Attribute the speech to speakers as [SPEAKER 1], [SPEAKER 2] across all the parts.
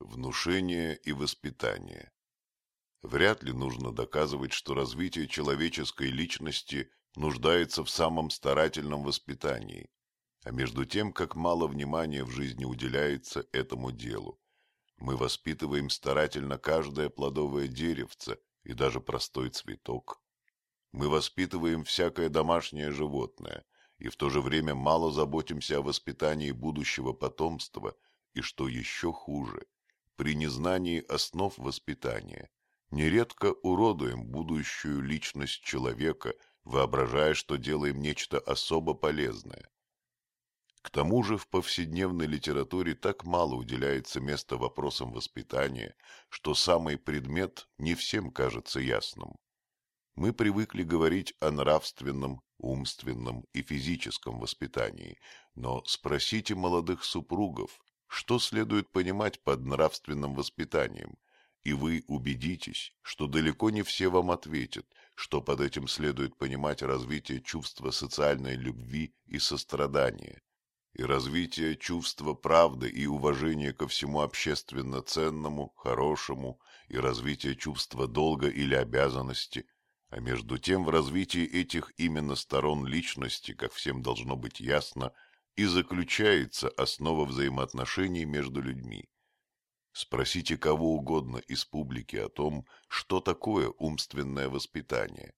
[SPEAKER 1] Внушение и воспитание. Вряд ли нужно доказывать, что развитие человеческой личности нуждается в самом старательном воспитании, а между тем, как мало внимания в жизни уделяется этому делу. Мы воспитываем старательно каждое плодовое деревце и даже простой цветок. Мы воспитываем всякое домашнее животное и в то же время мало заботимся о воспитании будущего потомства и, что еще хуже, при незнании основ воспитания, нередко уродуем будущую личность человека, воображая, что делаем нечто особо полезное. К тому же в повседневной литературе так мало уделяется места вопросам воспитания, что самый предмет не всем кажется ясным. Мы привыкли говорить о нравственном, умственном и физическом воспитании, но спросите молодых супругов, что следует понимать под нравственным воспитанием, и вы убедитесь, что далеко не все вам ответят, что под этим следует понимать развитие чувства социальной любви и сострадания, и развитие чувства правды и уважения ко всему общественно ценному, хорошему, и развитие чувства долга или обязанности, а между тем в развитии этих именно сторон личности, как всем должно быть ясно, и заключается основа взаимоотношений между людьми. Спросите кого угодно из публики о том, что такое умственное воспитание,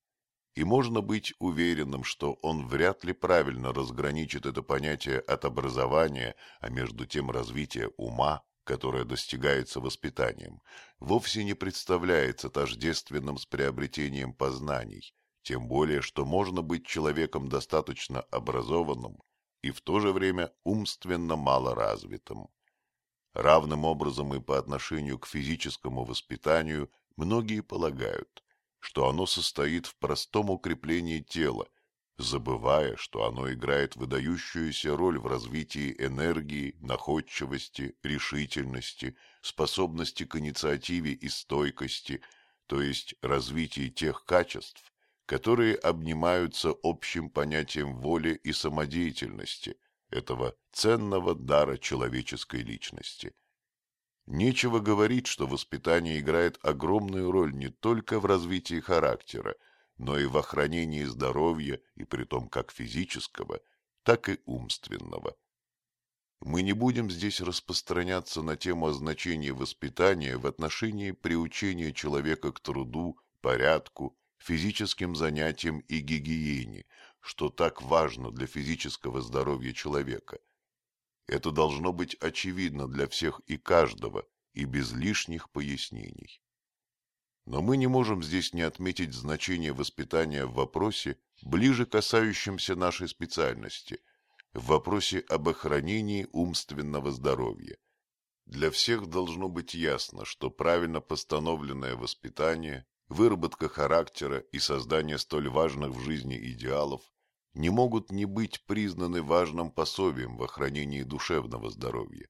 [SPEAKER 1] и можно быть уверенным, что он вряд ли правильно разграничит это понятие от образования, а между тем развитие ума, которое достигается воспитанием, вовсе не представляется тождественным с приобретением познаний, тем более, что можно быть человеком достаточно образованным, и в то же время умственно малоразвитым. Равным образом и по отношению к физическому воспитанию многие полагают, что оно состоит в простом укреплении тела, забывая, что оно играет выдающуюся роль в развитии энергии, находчивости, решительности, способности к инициативе и стойкости, то есть развитии тех качеств, которые обнимаются общим понятием воли и самодеятельности, этого ценного дара человеческой личности. Нечего говорить, что воспитание играет огромную роль не только в развитии характера, но и в охранении здоровья, и притом как физического, так и умственного. Мы не будем здесь распространяться на тему о значении воспитания в отношении приучения человека к труду, порядку физическим занятиям и гигиене, что так важно для физического здоровья человека. Это должно быть очевидно для всех и каждого, и без лишних пояснений. Но мы не можем здесь не отметить значение воспитания в вопросе, ближе касающемся нашей специальности, в вопросе об охранении умственного здоровья. Для всех должно быть ясно, что правильно постановленное воспитание выработка характера и создание столь важных в жизни идеалов не могут не быть признаны важным пособием в охранении душевного здоровья.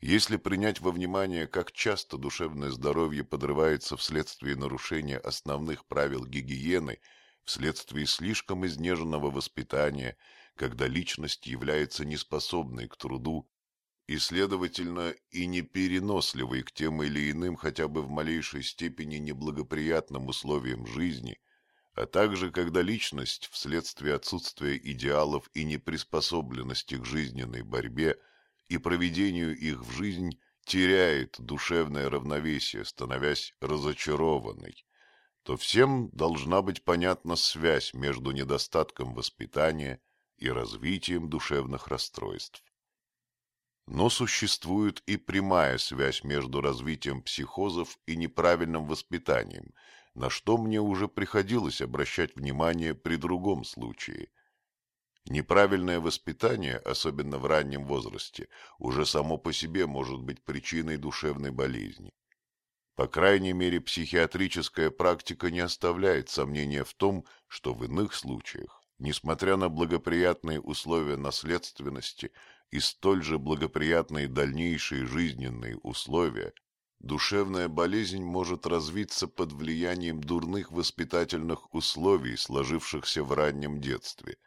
[SPEAKER 1] Если принять во внимание, как часто душевное здоровье подрывается вследствие нарушения основных правил гигиены, вследствие слишком изнеженного воспитания, когда личность является неспособной к труду и, следовательно, и непереносливый к тем или иным хотя бы в малейшей степени неблагоприятным условиям жизни, а также когда личность вследствие отсутствия идеалов и неприспособленности к жизненной борьбе и проведению их в жизнь теряет душевное равновесие, становясь разочарованной, то всем должна быть понятна связь между недостатком воспитания и развитием душевных расстройств. Но существует и прямая связь между развитием психозов и неправильным воспитанием, на что мне уже приходилось обращать внимание при другом случае. Неправильное воспитание, особенно в раннем возрасте, уже само по себе может быть причиной душевной болезни. По крайней мере, психиатрическая практика не оставляет сомнения в том, что в иных случаях, несмотря на благоприятные условия наследственности, и столь же благоприятные дальнейшие жизненные условия, душевная болезнь может развиться под влиянием дурных воспитательных условий, сложившихся в раннем детстве.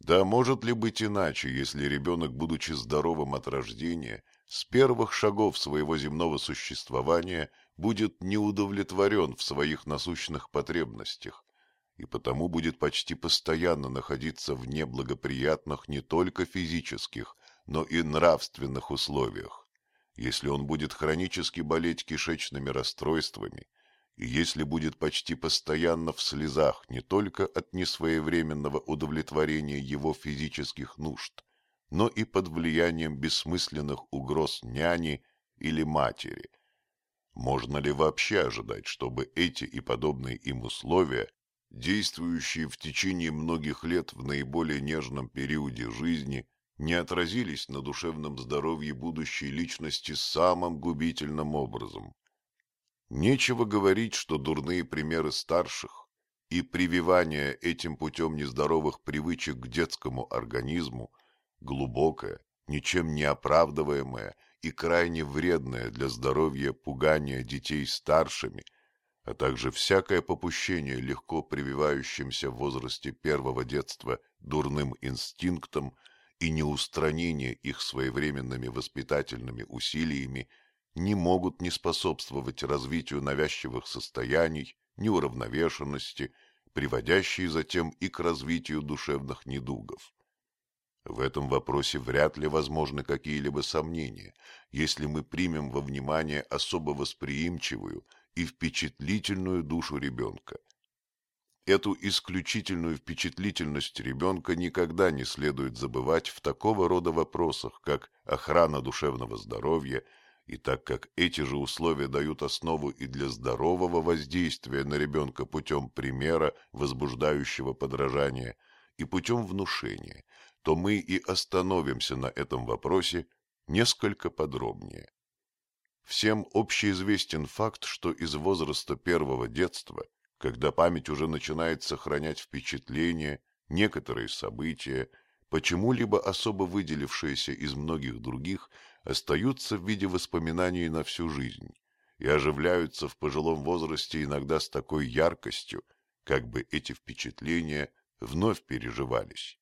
[SPEAKER 1] Да может ли быть иначе, если ребенок, будучи здоровым от рождения, с первых шагов своего земного существования будет неудовлетворен в своих насущных потребностях, и потому будет почти постоянно находиться в неблагоприятных не только физических, но и нравственных условиях. Если он будет хронически болеть кишечными расстройствами, и если будет почти постоянно в слезах не только от несвоевременного удовлетворения его физических нужд, но и под влиянием бессмысленных угроз няни или матери. Можно ли вообще ожидать, чтобы эти и подобные им условия, действующие в течение многих лет в наиболее нежном периоде жизни, не отразились на душевном здоровье будущей личности самым губительным образом? Нечего говорить, что дурные примеры старших и прививание этим путем нездоровых привычек к детскому организму глубокое, ничем не оправдываемое и крайне вредное для здоровья пугание детей старшими, а также всякое попущение легко прививающимся в возрасте первого детства дурным инстинктам и неустранение их своевременными воспитательными усилиями – не могут не способствовать развитию навязчивых состояний, неуравновешенности, приводящие затем и к развитию душевных недугов. В этом вопросе вряд ли возможны какие-либо сомнения, если мы примем во внимание особо восприимчивую и впечатлительную душу ребенка. Эту исключительную впечатлительность ребенка никогда не следует забывать в такого рода вопросах, как охрана душевного здоровья – и так как эти же условия дают основу и для здорового воздействия на ребенка путем примера, возбуждающего подражание, и путем внушения, то мы и остановимся на этом вопросе несколько подробнее. Всем общеизвестен факт, что из возраста первого детства, когда память уже начинает сохранять впечатления, некоторые события, почему-либо особо выделившиеся из многих других, остаются в виде воспоминаний на всю жизнь и оживляются в пожилом возрасте иногда с такой яркостью, как бы эти впечатления вновь переживались.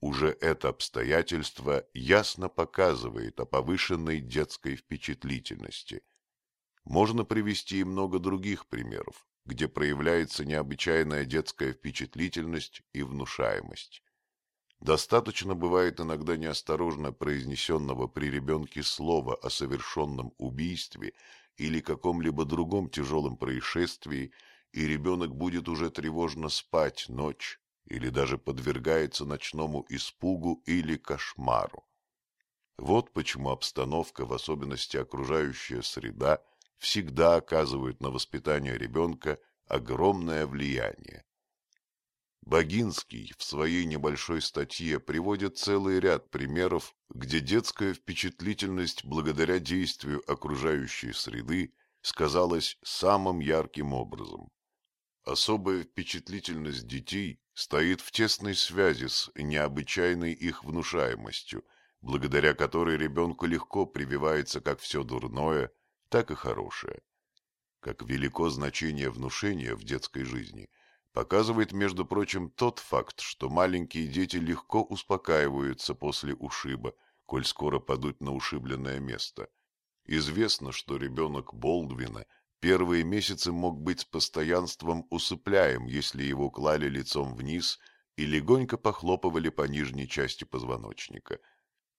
[SPEAKER 1] Уже это обстоятельство ясно показывает о повышенной детской впечатлительности. Можно привести и много других примеров, где проявляется необычайная детская впечатлительность и внушаемость. Достаточно бывает иногда неосторожно произнесенного при ребенке слова о совершенном убийстве или каком-либо другом тяжелом происшествии, и ребенок будет уже тревожно спать ночь или даже подвергается ночному испугу или кошмару. Вот почему обстановка, в особенности окружающая среда, всегда оказывает на воспитание ребенка огромное влияние. Богинский в своей небольшой статье приводит целый ряд примеров, где детская впечатлительность благодаря действию окружающей среды сказалась самым ярким образом. Особая впечатлительность детей стоит в тесной связи с необычайной их внушаемостью, благодаря которой ребенку легко прививается как все дурное, так и хорошее. Как велико значение внушения в детской жизни – показывает, между прочим, тот факт, что маленькие дети легко успокаиваются после ушиба, коль скоро падут на ушибленное место. Известно, что ребенок Болдвина первые месяцы мог быть с постоянством усыпляем, если его клали лицом вниз и легонько похлопывали по нижней части позвоночника.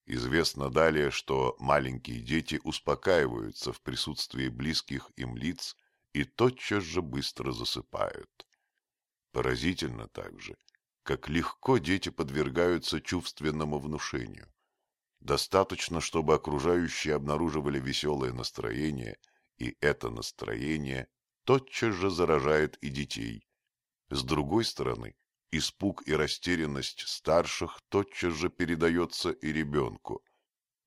[SPEAKER 1] Известно далее, что маленькие дети успокаиваются в присутствии близких им лиц и тотчас же быстро засыпают. Поразительно также, как легко дети подвергаются чувственному внушению. Достаточно, чтобы окружающие обнаруживали веселое настроение, и это настроение тотчас же заражает и детей. С другой стороны, испуг и растерянность старших тотчас же передается и ребенку.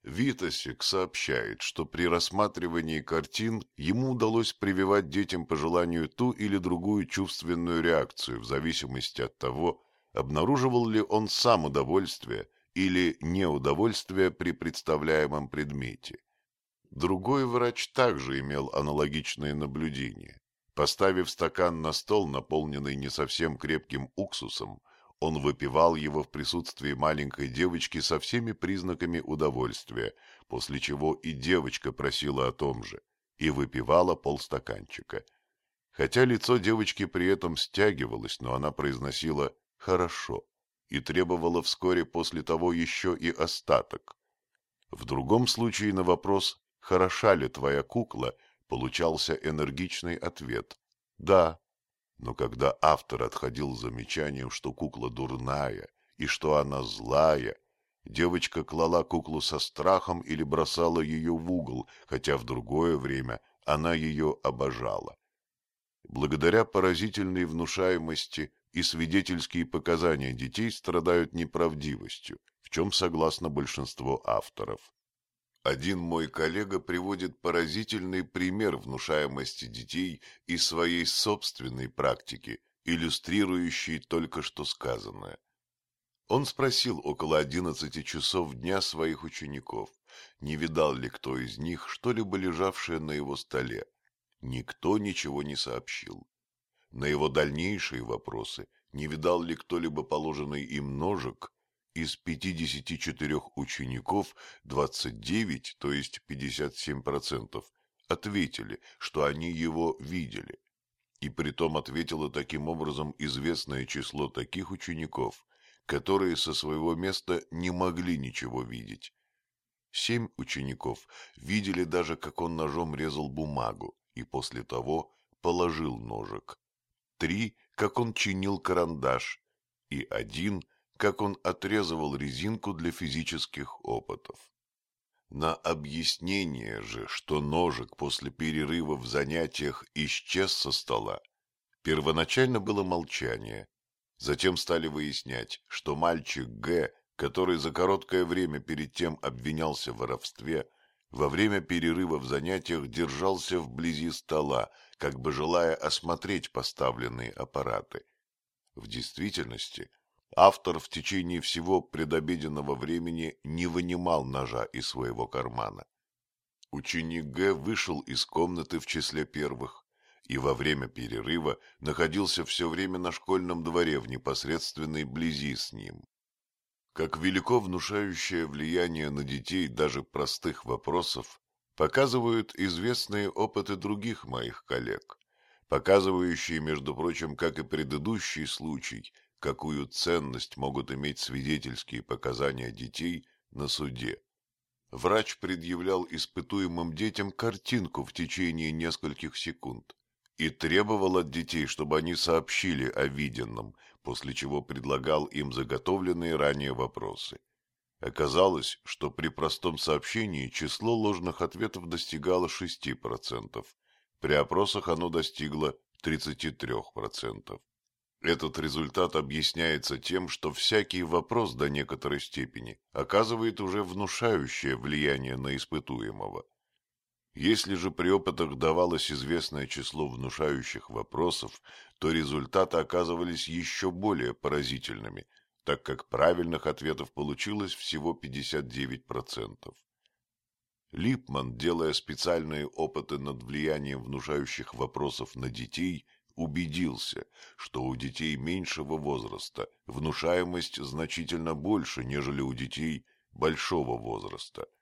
[SPEAKER 1] Витасик сообщает, что при рассматривании картин ему удалось прививать детям по желанию ту или другую чувственную реакцию в зависимости от того, обнаруживал ли он сам удовольствие или неудовольствие при представляемом предмете. Другой врач также имел аналогичные наблюдения. Поставив стакан на стол, наполненный не совсем крепким уксусом, Он выпивал его в присутствии маленькой девочки со всеми признаками удовольствия, после чего и девочка просила о том же, и выпивала полстаканчика. Хотя лицо девочки при этом стягивалось, но она произносила «хорошо» и требовала вскоре после того еще и остаток. В другом случае на вопрос «хороша ли твоя кукла?» получался энергичный ответ «да». Но когда автор отходил замечанием, что кукла дурная и что она злая, девочка клала куклу со страхом или бросала ее в угол, хотя в другое время она ее обожала. Благодаря поразительной внушаемости и свидетельские показания детей страдают неправдивостью, в чем согласно большинство авторов. Один мой коллега приводит поразительный пример внушаемости детей из своей собственной практики, иллюстрирующий только что сказанное. Он спросил около одиннадцати часов дня своих учеников, не видал ли кто из них что-либо лежавшее на его столе. Никто ничего не сообщил. На его дальнейшие вопросы, не видал ли кто-либо положенный им ножик, из 54 учеников 29, то есть 57%, ответили, что они его видели. И притом ответило таким образом известное число таких учеников, которые со своего места не могли ничего видеть. Семь учеников видели даже, как он ножом резал бумагу, и после того положил ножик. Три, как он чинил карандаш, и один, как он отрезывал резинку для физических опытов. На объяснение же, что ножик после перерыва в занятиях исчез со стола, первоначально было молчание. Затем стали выяснять, что мальчик Г, который за короткое время перед тем обвинялся в воровстве, во время перерыва в занятиях держался вблизи стола, как бы желая осмотреть поставленные аппараты. В действительности – Автор в течение всего предобеденного времени не вынимал ножа из своего кармана. Ученик Г. вышел из комнаты в числе первых и во время перерыва находился все время на школьном дворе в непосредственной близи с ним. Как велико внушающее влияние на детей даже простых вопросов показывают известные опыты других моих коллег, показывающие, между прочим, как и предыдущий случай, какую ценность могут иметь свидетельские показания детей на суде. Врач предъявлял испытуемым детям картинку в течение нескольких секунд и требовал от детей, чтобы они сообщили о виденном, после чего предлагал им заготовленные ранее вопросы. Оказалось, что при простом сообщении число ложных ответов достигало 6%, при опросах оно достигло 33%. Этот результат объясняется тем, что всякий вопрос до некоторой степени оказывает уже внушающее влияние на испытуемого. Если же при опытах давалось известное число внушающих вопросов, то результаты оказывались еще более поразительными, так как правильных ответов получилось всего 59%. Липман, делая специальные опыты над влиянием внушающих вопросов на детей, убедился, что у детей меньшего возраста внушаемость значительно больше, нежели у детей большого возраста –